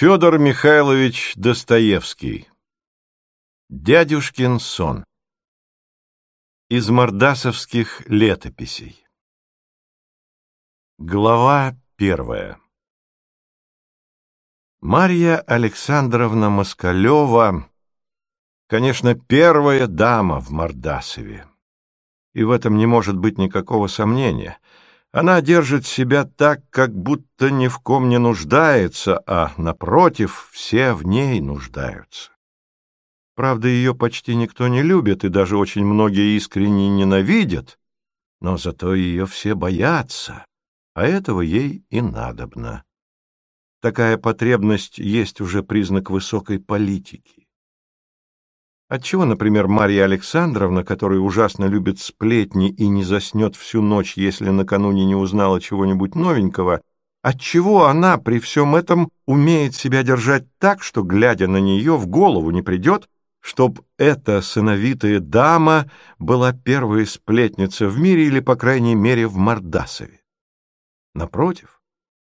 Федор Михайлович Достоевский. Дядюшкин сон. Из мордасовских летописей. Глава первая. Марья Александровна Москалева, конечно, первая дама в Мордасове. И в этом не может быть никакого сомнения — она держит себя так, как будто ни в ком не нуждается, а, напротив, все в ней нуждаются. Правда, ее почти никто не любит, и даже очень многие искренне ненавидят, но зато ее все боятся, а этого ей и надобно. Такая потребность есть уже признак высокой политики. Отчего, например, Марья Александровна, которая ужасно любит сплетни и не заснет всю ночь, если накануне не узнала чего-нибудь новенького, отчего она при всем этом умеет себя держать так, что, глядя на нее, в голову не придет, чтоб эта сыновитая дама была первой сплетница в мире или, по крайней мере, в Мордасове? Напротив,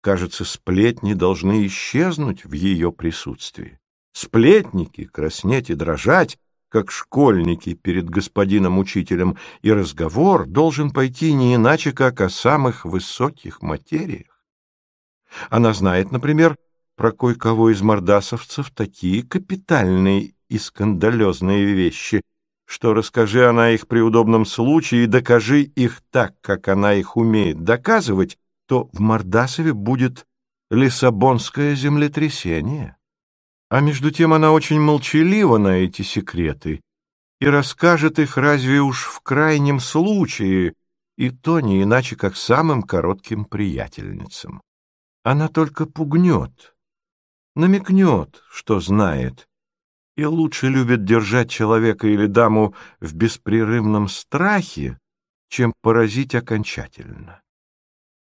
кажется, сплетни должны исчезнуть в ее присутствии. Сплетники, краснеть и дрожать, как школьники перед господином-учителем, и разговор должен пойти не иначе, как о самых высоких материях. Она знает, например, про кое-кого из мордасовцев такие капитальные и скандалезные вещи, что расскажи она их при удобном случае и докажи их так, как она их умеет доказывать, то в Мордасове будет Лиссабонское землетрясение. А между тем она очень молчалива на эти секреты и расскажет их разве уж в крайнем случае, и то не иначе, как самым коротким приятельницам. Она только пугнет, намекнет, что знает, и лучше любит держать человека или даму в беспрерывном страхе, чем поразить окончательно.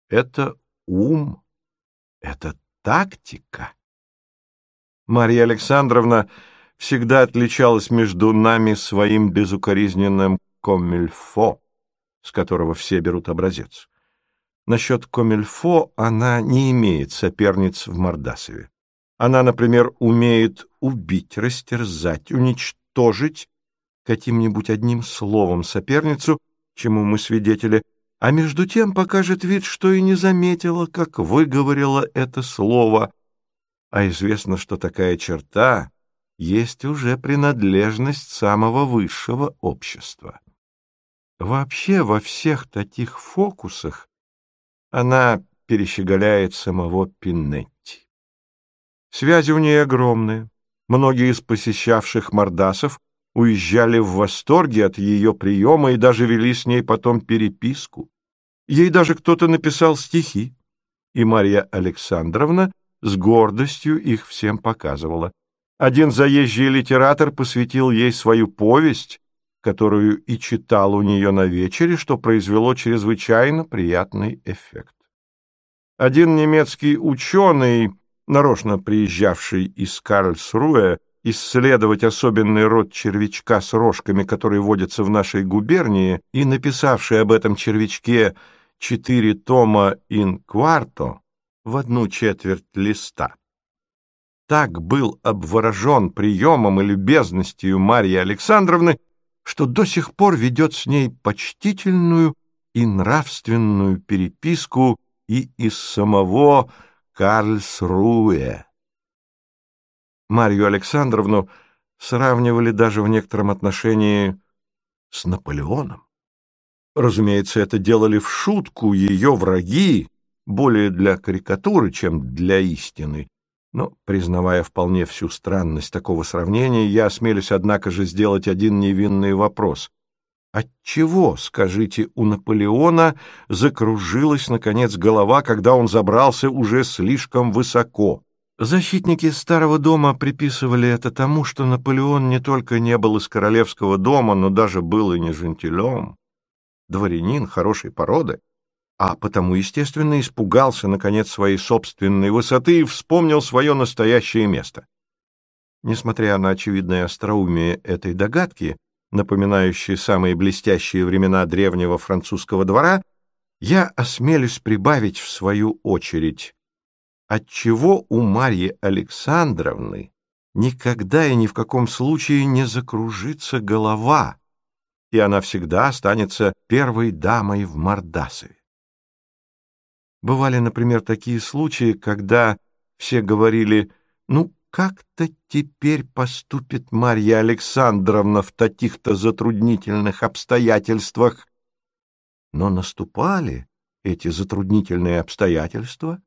Это ум, это тактика. Марья Александровна всегда отличалась между нами своим безукоризненным коммельфо, с которого все берут образец. Насчет коммельфо она не имеет соперниц в Мордасове. Она, например, умеет убить, растерзать, уничтожить каким-нибудь одним словом соперницу, чему мы свидетели, а между тем покажет вид, что и не заметила, как выговорила это слово, а известно, что такая черта есть уже принадлежность самого высшего общества. Вообще во всех таких фокусах она перещеголяет самого Пиннетти. Связи у нее огромные. Многие из посещавших Мордасов уезжали в восторге от ее приема и даже вели с ней потом переписку. Ей даже кто-то написал стихи, и Марья Александровна с гордостью их всем показывала. Один заезжий литератор посвятил ей свою повесть, которую и читал у нее на вечере, что произвело чрезвычайно приятный эффект. Один немецкий ученый, нарочно приезжавший из Карлсруэ, исследовать особенный род червячка с рожками, который водится в нашей губернии, и написавший об этом червячке четыре тома «ин кварто», в одну четверть листа. Так был обворожен приемом и любезностью Марьи Александровны, что до сих пор ведет с ней почтительную и нравственную переписку и из самого Карлсруэ. Марью Александровну сравнивали даже в некотором отношении с Наполеоном. Разумеется, это делали в шутку ее враги, более для карикатуры, чем для истины. Но, признавая вполне всю странность такого сравнения, я осмелюсь, однако же, сделать один невинный вопрос. Отчего, скажите, у Наполеона закружилась, наконец, голова, когда он забрался уже слишком высоко? Защитники Старого дома приписывали это тому, что Наполеон не только не был из королевского дома, но даже был и не жентилем. Дворянин хорошей породы, а потому, естественно, испугался, наконец, своей собственной высоты и вспомнил свое настоящее место. Несмотря на очевидное остроумие этой догадки, напоминающей самые блестящие времена древнего французского двора, я осмелюсь прибавить в свою очередь. отчего у Марьи Александровны никогда и ни в каком случае не закружится голова, и она всегда останется первой дамой в Мордасове. Бывали, например, такие случаи, когда все говорили «Ну, как-то теперь поступит Марья Александровна в таких-то затруднительных обстоятельствах». Но наступали эти затруднительные обстоятельства,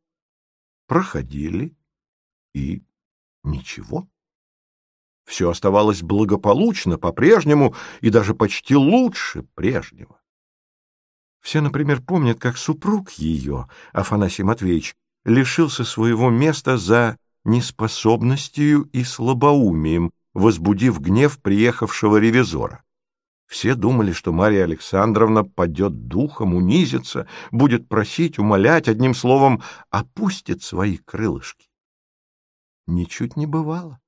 проходили, и ничего. Все оставалось благополучно, по-прежнему, и даже почти лучше прежнего. Все, например, помнят, как супруг ее, Афанасий Матвеевич, лишился своего места за неспособностью и слабоумием, возбудив гнев приехавшего ревизора. Все думали, что Марья Александровна падет духом, унизится, будет просить, умолять, одним словом, опустит свои крылышки. Ничуть не бывало.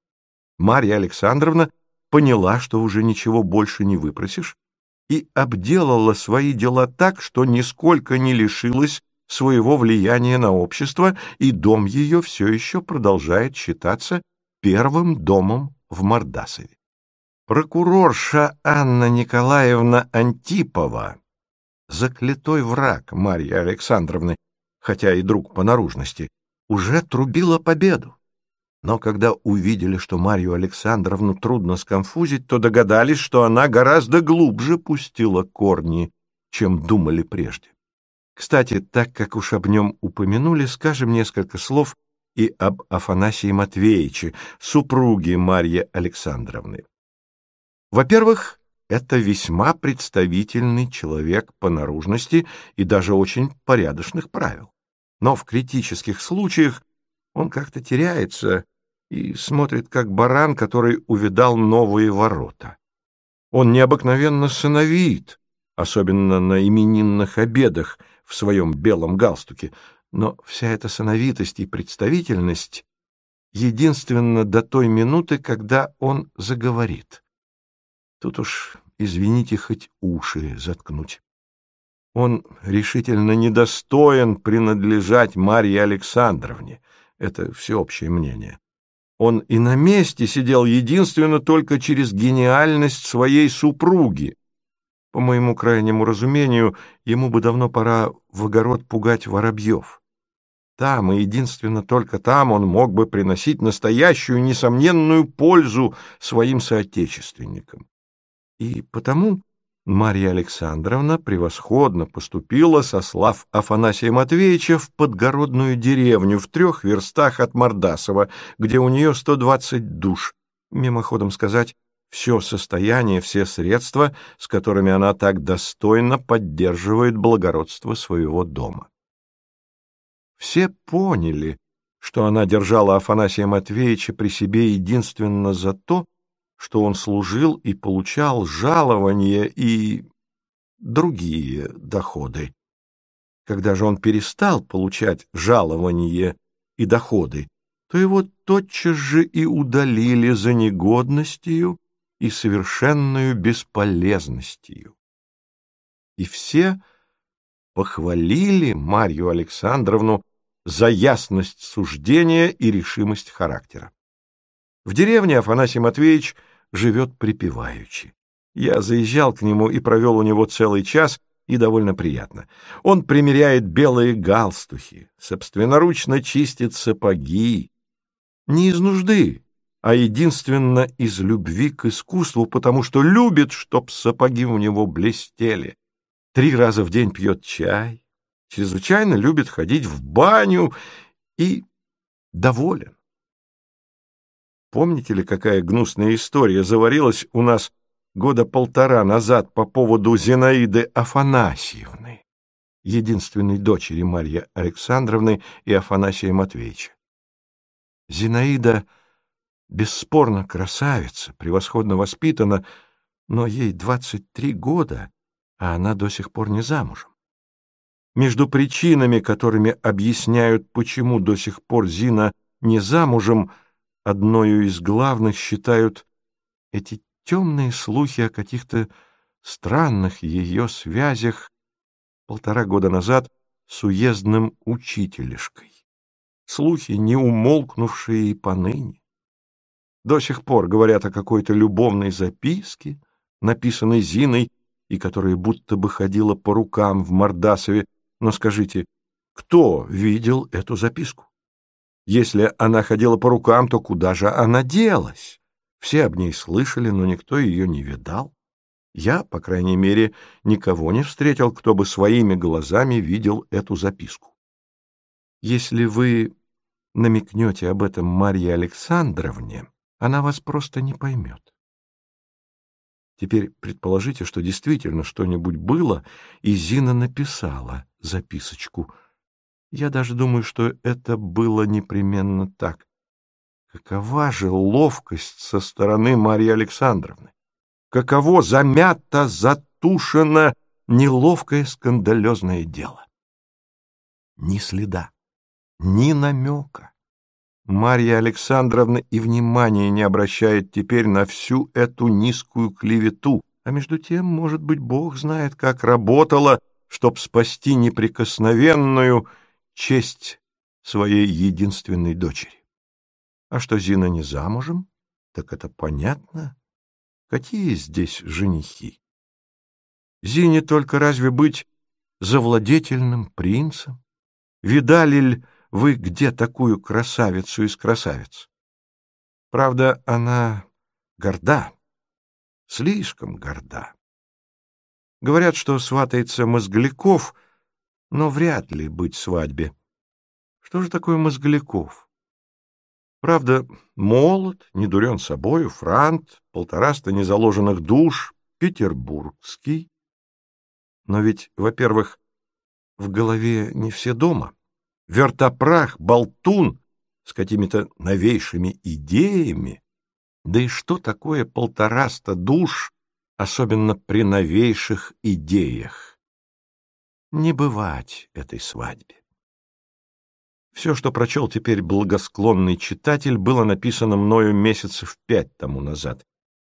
Марья Александровна поняла, что уже ничего больше не выпросишь, и обделала свои дела так, что нисколько не лишилась своего влияния на общество, и дом ее все еще продолжает считаться первым домом в Мордасове. Прокурорша Анна Николаевна Антипова, заклятой враг Марьи Александровны, хотя и друг по наружности, уже трубила победу. Но когда увидели, что Марью Александровну трудно сконфузить, то догадались, что она гораздо глубже пустила корни, чем думали прежде. Кстати, так как уж об нем упомянули, скажем несколько слов и об Афанасии Матвеевиче, супруге Марьи Александровны. Во-первых, это весьма представительный человек по наружности и даже очень порядочных правил. Но в критических случаях он как-то теряется и смотрит, как баран, который увидал новые ворота. Он необыкновенно сыновит, особенно на именинных обедах в своем белом галстуке, но вся эта сыновитость и представительность единственно до той минуты, когда он заговорит. Тут уж, извините, хоть уши заткнуть. Он решительно недостоин принадлежать Марье Александровне. Это всеобщее мнение. Он и на месте сидел единственно только через гениальность своей супруги. По моему крайнему разумению, ему бы давно пора в огород пугать воробьев. Там, и единственно только там, он мог бы приносить настоящую, несомненную пользу своим соотечественникам. И потому Марья Александровна превосходно поступила, сослав Афанасия Матвеевича в подгородную деревню в трех верстах от Мордасова, где у нее 120 душ, мимоходом сказать, все состояние, все средства, с которыми она так достойно поддерживает благородство своего дома. Все поняли, что она держала Афанасия Матвеевича при себе единственно за то, что он служил и получал жалования и другие доходы. Когда же он перестал получать жалования и доходы, то его тотчас же и удалили за негодностью и совершенную бесполезностью. И все похвалили Марью Александровну за ясность суждения и решимость характера. В деревне Афанасий Матвеевич – живет припеваючи. Я заезжал к нему и провел у него целый час, и довольно приятно. Он примеряет белые галстухи, собственноручно чистит сапоги. Не из нужды, а единственно из любви к искусству, потому что любит, чтоб сапоги у него блестели. Три раза в день пьет чай, чрезвычайно любит ходить в баню и доволен. Помните ли, какая гнусная история заварилась у нас года полтора назад по поводу Зинаиды Афанасьевны, единственной дочери Марьи Александровны и Афанасия Матвеевича? Зинаида бесспорно красавица, превосходно воспитана, но ей 23 года, а она до сих пор не замужем. Между причинами, которыми объясняют, почему до сих пор Зина не замужем, одною из главных считают эти темные слухи о каких-то странных ее связях полтора года назад с уездным учителешкой. слухи, не умолкнувшие и поныне. До сих пор говорят о какой-то любовной записке, написанной Зиной, и которая будто бы ходила по рукам в Мордасове. Но скажите, кто видел эту записку? Если она ходила по рукам, то куда же она делась? Все об ней слышали, но никто ее не видал. Я, по крайней мере, никого не встретил, кто бы своими глазами видел эту записку. Если вы намекнете об этом Марье Александровне, она вас просто не поймет. Теперь предположите, что действительно что-нибудь было, и Зина написала записочку. Я даже думаю, что это было непременно так. Какова же ловкость со стороны Марьи Александровны? Каково замято, затушено неловкое скандалезное дело? Ни следа, ни намека. Марья Александровна и внимания не обращает теперь на всю эту низкую клевету, а между тем, может быть, Бог знает, как работала, чтоб спасти неприкосновенную честь своей единственной дочери. А что Зина не замужем, так это понятно. Какие здесь женихи? Зине только разве быть завладетельным принцем? Видали ли вы где такую красавицу из красавиц? Правда, она горда, слишком горда. Говорят, что сватается Мозгляков, но вряд ли быть свадьбе. Что же такое Мозгляков? Правда, молод, не дурен собою, франт, полтораста незаложенных душ, петербургский. Но ведь, во-первых, в голове не все дома вертопрах, болтун с какими-то новейшими идеями. Да и что такое полтораста душ, особенно при новейших идеях? Не бывать этой свадьбе. Все, что прочел теперь благосклонный читатель, было написано мною месяцев пять тому назад.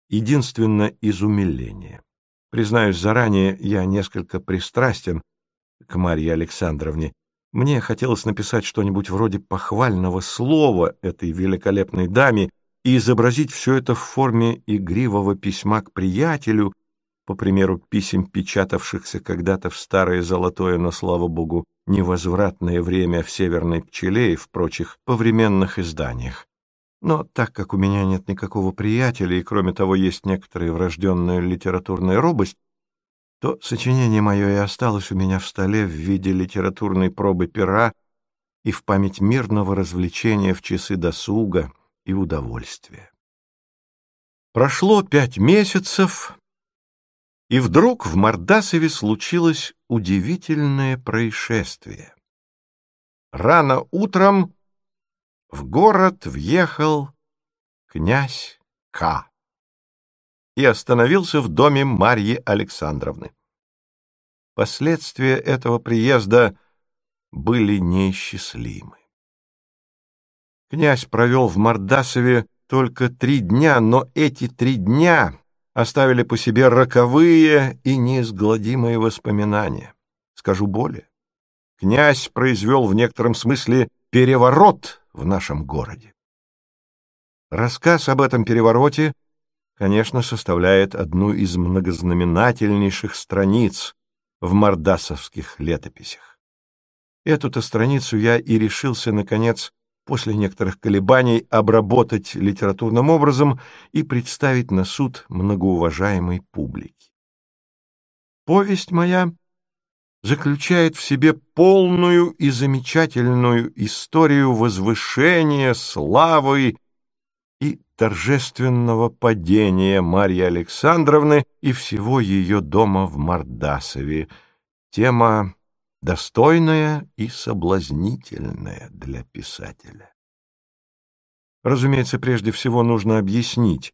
Единственно из умиления. Признаюсь заранее, я несколько пристрастен к Марье Александровне, мне хотелось написать что-нибудь вроде похвального слова этой великолепной даме и изобразить все это в форме игривого письма к приятелю, по примеру писем, печатавшихся когда-то в старое золотое, но, слава богу, невозвратное время в «Северной пчеле» и в прочих повременных изданиях. Но так как у меня нет никакого приятеля, и, кроме того, есть некоторая врожденная литературная робость, то сочинение мое и осталось у меня в столе в виде литературной пробы пера и в память мирного развлечения в часы досуга и удовольствия. Прошло пять месяцев, и вдруг в Мордасове случилось удивительное происшествие. Рано утром в город въехал князь К и остановился в доме Марьи Александровны. Последствия этого приезда были неисчислимы. Князь провел в Мордасове только три дня, но эти три дня оставили по себе роковые и неизгладимые воспоминания. Скажу более. Князь произвел в некотором смысле переворот в нашем городе. Рассказ об этом перевороте — конечно, составляет одну из многознаменательнейших страниц в мордасовских летописях. Эту-то страницу я и решился, наконец, после некоторых колебаний, обработать литературным образом и представить на суд многоуважаемой публики. Повесть моя заключает в себе полную и замечательную историю возвышения, славы и торжественного падения Марьи Александровны и всего ее дома в Мордасове. Тема достойная и соблазнительная для писателя. Разумеется, прежде всего нужно объяснить,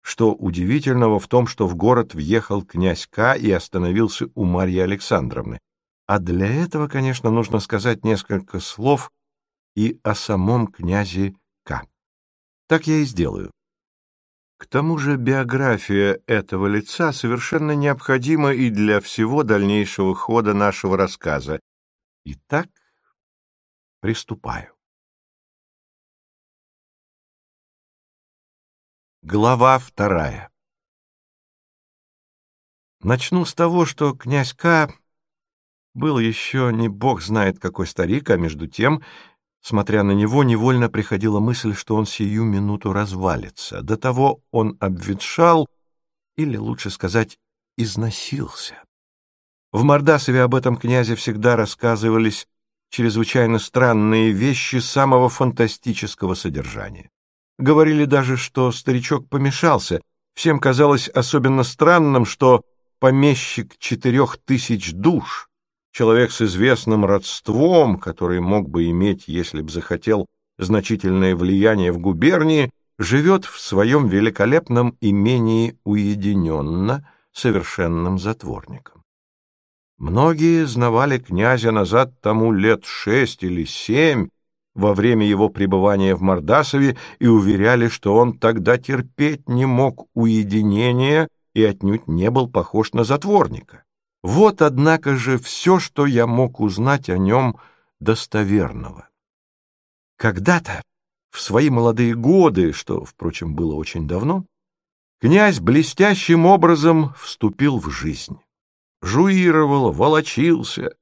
что удивительного в том, что в город въехал князь К. и остановился у Марьи Александровны. А для этого, конечно, нужно сказать несколько слов и о самом князе К. Так я и сделаю. К тому же биография этого лица совершенно необходима и для всего дальнейшего хода нашего рассказа. Итак, приступаю. Глава вторая Начну с того, что князь К. был еще не бог знает какой старик, а между тем смотря на него, невольно приходила мысль, что он сию минуту развалится. До того он обветшал, или, лучше сказать, износился. В Мордасове об этом князе всегда рассказывались чрезвычайно странные вещи самого фантастического содержания. Говорили даже, что старичок помешался. Всем казалось особенно странным, что помещик четырех тысяч душ, человек с известным родством, который мог бы иметь, если б захотел, значительное влияние в губернии, живет в своем великолепном имении уединенно, совершенным затворником. Многие знавали князя назад тому лет шесть или семь, во время его пребывания в Мордасове и уверяли, что он тогда терпеть не мог уединения и отнюдь не был похож на затворника. Вот, однако же, все, что я мог узнать о нем достоверного. Когда-то, в свои молодые годы, что, впрочем, было очень давно, князь блестящим образом вступил в жизнь. Жуировал, волочился,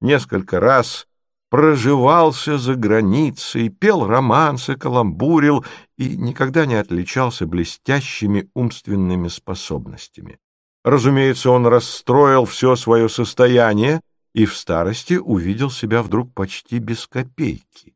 несколько раз проживался за границей, пел романсы, каламбурил и никогда не отличался блестящими умственными способностями. Разумеется, он расстроил все свое состояние и в старости увидел себя вдруг почти без копейки.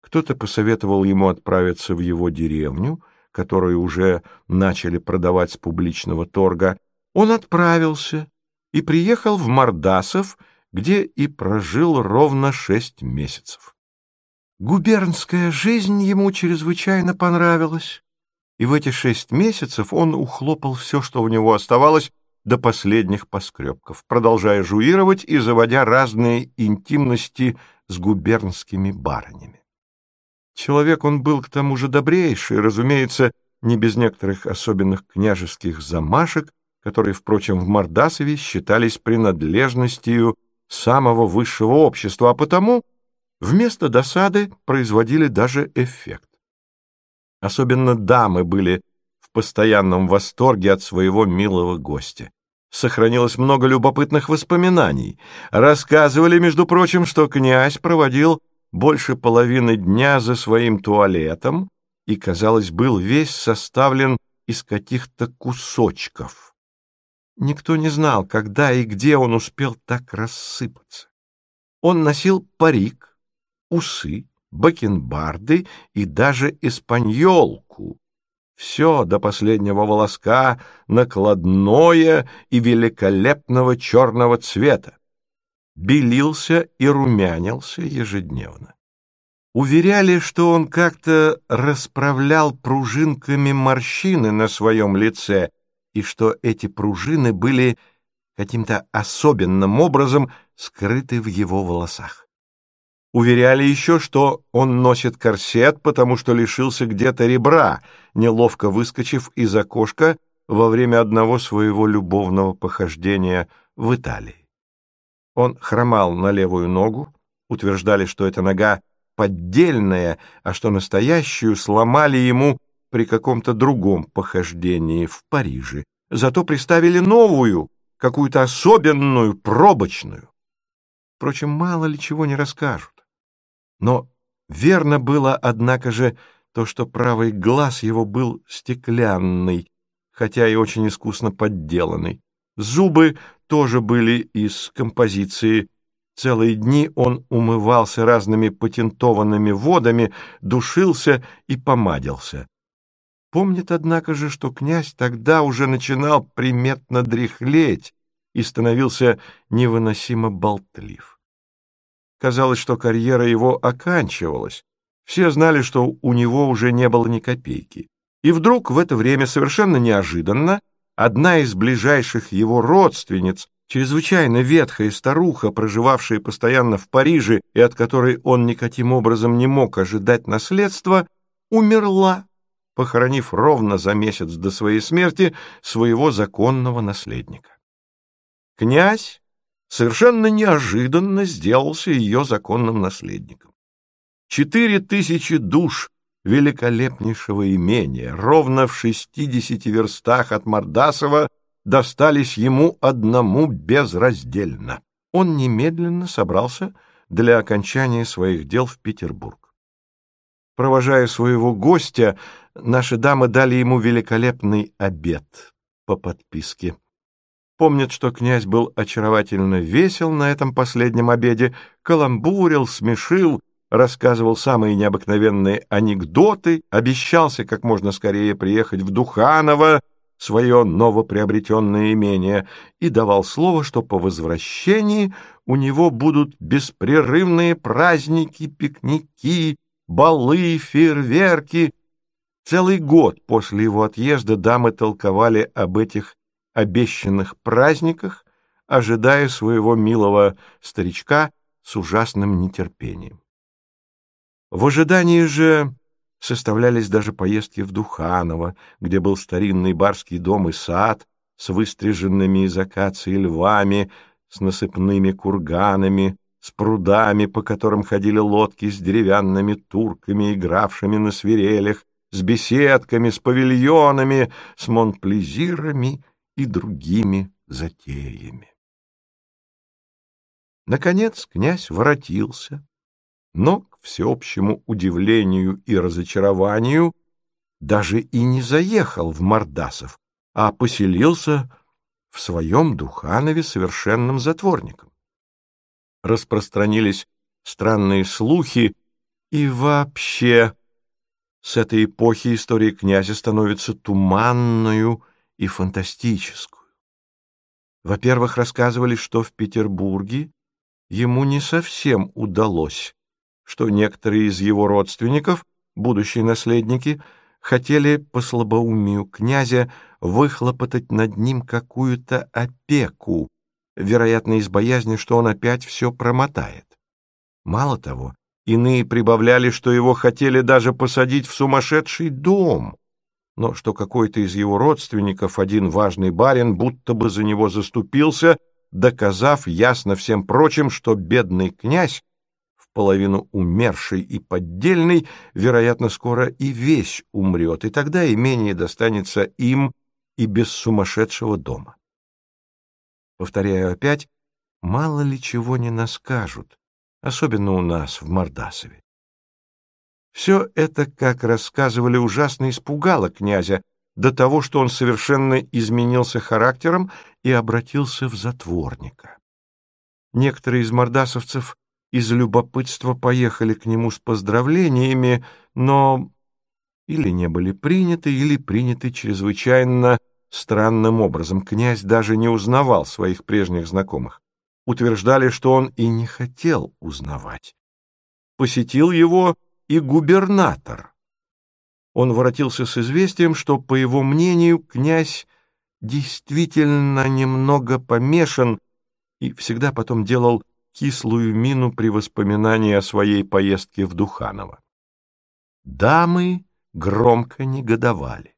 Кто-то посоветовал ему отправиться в его деревню, которую уже начали продавать с публичного торга. Он отправился и приехал в Мордасов, где и прожил ровно шесть месяцев. Губернская жизнь ему чрезвычайно понравилась, и в эти шесть месяцев он ухлопал все, что у него оставалось, до последних поскребков, продолжая жуировать и заводя разные интимности с губернскими барынями. Человек он был к тому же добрейший, разумеется, не без некоторых особенных княжеских замашек, которые, впрочем, в Мордасове считались принадлежностью самого высшего общества, а потому вместо досады производили даже эффект. Особенно дамы были в постоянном восторге от своего милого гостя. Сохранилось много любопытных воспоминаний. Рассказывали, между прочим, что князь проводил больше половины дня за своим туалетом и, казалось, был весь составлен из каких-то кусочков. Никто не знал, когда и где он успел так рассыпаться. Он носил парик, усы, бакенбарды и даже испаньолку. Все до последнего волоска накладное и великолепного черного цвета. Белился и румянился ежедневно. Уверяли, что он как-то расправлял пружинками морщины на своем лице — и что эти пружины были каким-то особенным образом скрыты в его волосах. Уверяли еще, что он носит корсет, потому что лишился где-то ребра, неловко выскочив из окошка во время одного своего любовного похождения в Италии. Он хромал на левую ногу, утверждали, что эта нога поддельная, а что настоящую сломали ему при каком-то другом похождении в Париже. Зато приставили новую, какую-то особенную, пробочную. Впрочем, мало ли чего не расскажут. Но верно было, однако же, то, что правый глаз его был стеклянный, хотя и очень искусно подделанный. Зубы тоже были из композиции. Целые дни он умывался разными патентованными водами, душился и помадился. Помнит, однако же, что князь тогда уже начинал приметно дряхлеть и становился невыносимо болтлив. Казалось, что карьера его оканчивалась. Все знали, что у него уже не было ни копейки. И вдруг в это время совершенно неожиданно одна из ближайших его родственниц, чрезвычайно ветхая старуха, проживавшая постоянно в Париже и от которой он никаким образом не мог ожидать наследства, умерла похоронив ровно за месяц до своей смерти своего законного наследника. Князь совершенно неожиданно сделался ее законным наследником. Четыре тысячи душ великолепнейшего имения, ровно в шестидесяти верстах от Мордасова, достались ему одному безраздельно. Он немедленно собрался для окончания своих дел в Петербург. Провожая своего гостя, наши дамы дали ему великолепный обед по подписке. Помнят, что князь был очаровательно весел на этом последнем обеде, каламбурил, смешил, рассказывал самые необыкновенные анекдоты, обещался как можно скорее приехать в Духаново, свое новоприобретенное имение, и давал слово, что по возвращении у него будут беспрерывные праздники, пикники, балы, фейерверки. Целый год после его отъезда дамы толковали об этих обещанных праздниках, ожидая своего милого старичка с ужасным нетерпением. В ожидании же составлялись даже поездки в Духаново, где был старинный барский дом и сад с выстриженными из акации львами, с насыпными курганами, с прудами, по которым ходили лодки с деревянными турками, игравшими на свирелях, с беседками, с павильонами, с монплезирами и другими затеями. Наконец князь воротился, но, к всеобщему удивлению и разочарованию, даже и не заехал в Мордасов, а поселился в своем Духанове совершенным затворником. Распространились странные слухи, и вообще с этой эпохи история князя становится туманную и фантастическую. Во-первых, рассказывали, что в Петербурге ему не совсем удалось что некоторые из его родственников, будущие наследники, хотели по слабоумию князя выхлопотать над ним какую-то опеку, вероятно, из боязни, что он опять все промотает. Мало того, иные прибавляли, что его хотели даже посадить в сумасшедший дом, но что какой-то из его родственников, один важный барин, будто бы за него заступился, доказав ясно всем прочим, что бедный князь половину умерший и поддельный, вероятно, скоро и весь умрет, и тогда имение достанется им и без сумасшедшего дома. Повторяю опять, мало ли чего не наскажут, особенно у нас, в Мордасове. Все это, как рассказывали, ужасно испугало князя до того, что он совершенно изменился характером и обратился в затворника. Некоторые из мордасовцев из любопытства поехали к нему с поздравлениями, но или не были приняты, или приняты чрезвычайно странным образом. Князь даже не узнавал своих прежних знакомых. Утверждали, что он и не хотел узнавать. Посетил его и губернатор. Он воротился с известием, что, по его мнению, князь действительно немного помешан и всегда потом делал кислую мину при воспоминании о своей поездке в Духаново. Дамы громко негодовали.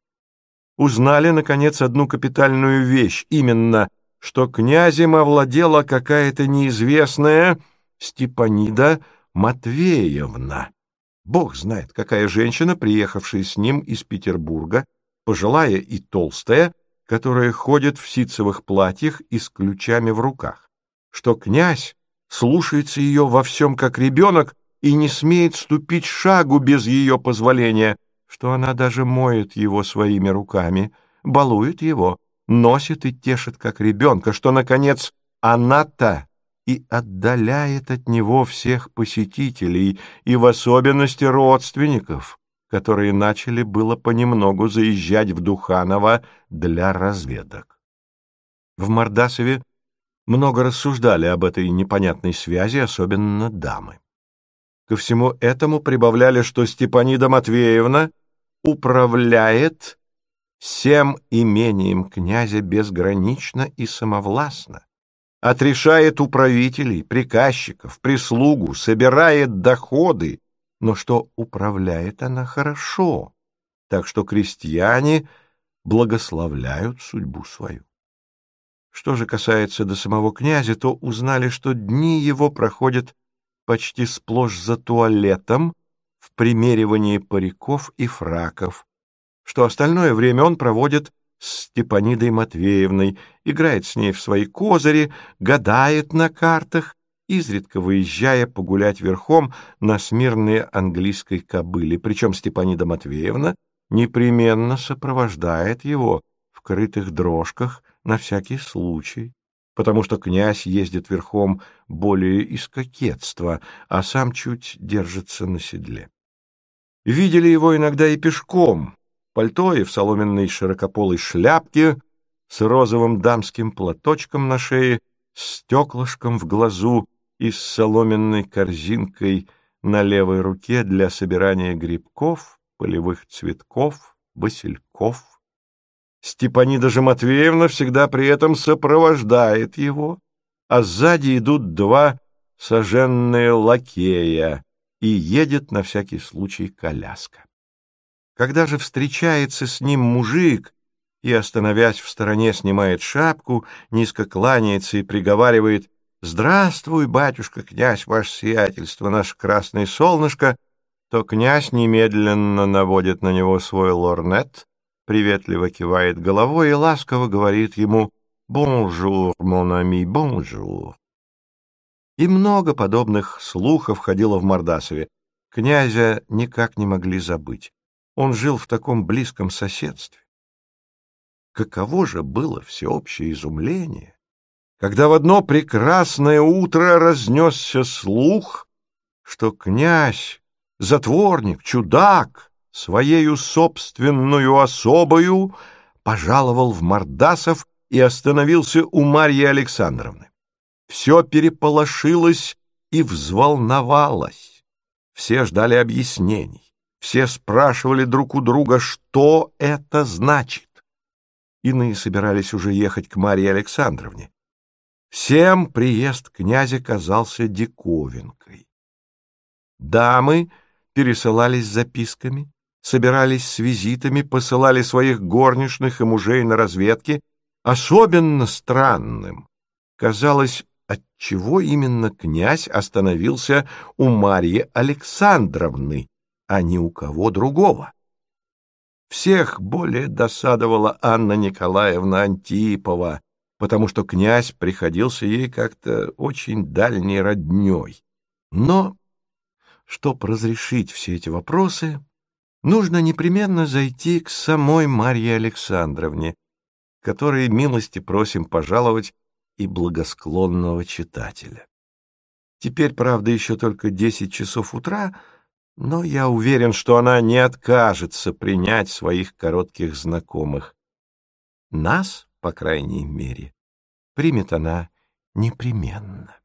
Узнали, наконец, одну капитальную вещь, именно, что князем овладела какая-то неизвестная Степанида Матвеевна. Бог знает, какая женщина, приехавшая с ним из Петербурга, пожилая и толстая, которая ходит в ситцевых платьях и с ключами в руках, что князь слушается ее во всем как ребенок и не смеет ступить шагу без ее позволения, что она даже моет его своими руками, балует его, носит и тешит как ребенка, что, наконец, она-то и отдаляет от него всех посетителей, и в особенности родственников, которые начали было понемногу заезжать в Духаново для разведок. В Мордасове много рассуждали об этой непонятной связи, особенно дамы. Ко всему этому прибавляли, что Степанида Матвеевна управляет всем имением князя безгранично и самовластно, отрешает управителей, приказчиков, прислугу, собирает доходы, но что управляет она хорошо, так что крестьяне благословляют судьбу свою. Что же касается до самого князя, то узнали, что дни его проходят почти сплошь за туалетом, в примеривании париков и фраков, что остальное время он проводит Степанидой Матвеевной, играет с ней в свои козыри, гадает на картах, изредка выезжая погулять верхом на смирные английской кобыле, причем Степанида Матвеевна непременно сопровождает его в крытых дрожках на всякий случай, потому что князь ездит верхом более из кокетства, а сам чуть держится на седле. Видели его иногда и пешком, пальто и в соломенной широкополой шляпке с розовым дамским платочком на шее, стеклышком в глазу и с соломенной корзинкой на левой руке для собирания грибков, полевых цветков, васильков. Степанида же Матвеевна всегда при этом сопровождает его, а сзади идут два соженные лакея, и едет на всякий случай коляска. Когда же встречается с ним мужик и, остановясь в стороне, снимает шапку, низко кланяется и приговаривает «Здравствуй, батюшка, князь, ваше сиятельство, наше красное солнышко», то князь немедленно наводит на него свой лорнет, приветливо кивает головой и ласково говорит ему «Bonjour, mon ami, bonjour». И много подобных слухов ходило в Мордасове. Князя никак не могли забыть. Он жил в таком близком соседстве. Каково же было всеобщее изумление, когда в одно прекрасное утро разнесся слух, что князь, затворник, чудак, своею собственную особою пожаловал в Мордасов и остановился у Марьи Александровны. Все переполошилось и взволновалось. Все ждали объяснений. Все спрашивали друг у друга, что это значит. Иные собирались уже ехать к Марье Александровне. Всем приезд князя казался диковинкой. Дамы пересылались записками, собирались с визитами, посылали своих горничных и мужей на разведки. Особенно странным казалось, отчего именно князь остановился у Марьи Александровны, а не у кого другого. Всех более досадовала Анна Николаевна Антипова, потому что князь приходился ей как-то очень дальней родней. Но, чтобы разрешить все эти вопросы, нужно непременно зайти к самой Марье Александровне, которой милости просим пожаловать и благосклонного читателя. Теперь, правда, еще только десять часов утра — но я уверен, что она не откажется принять своих коротких знакомых. Нас, по крайней мере, примет она непременно.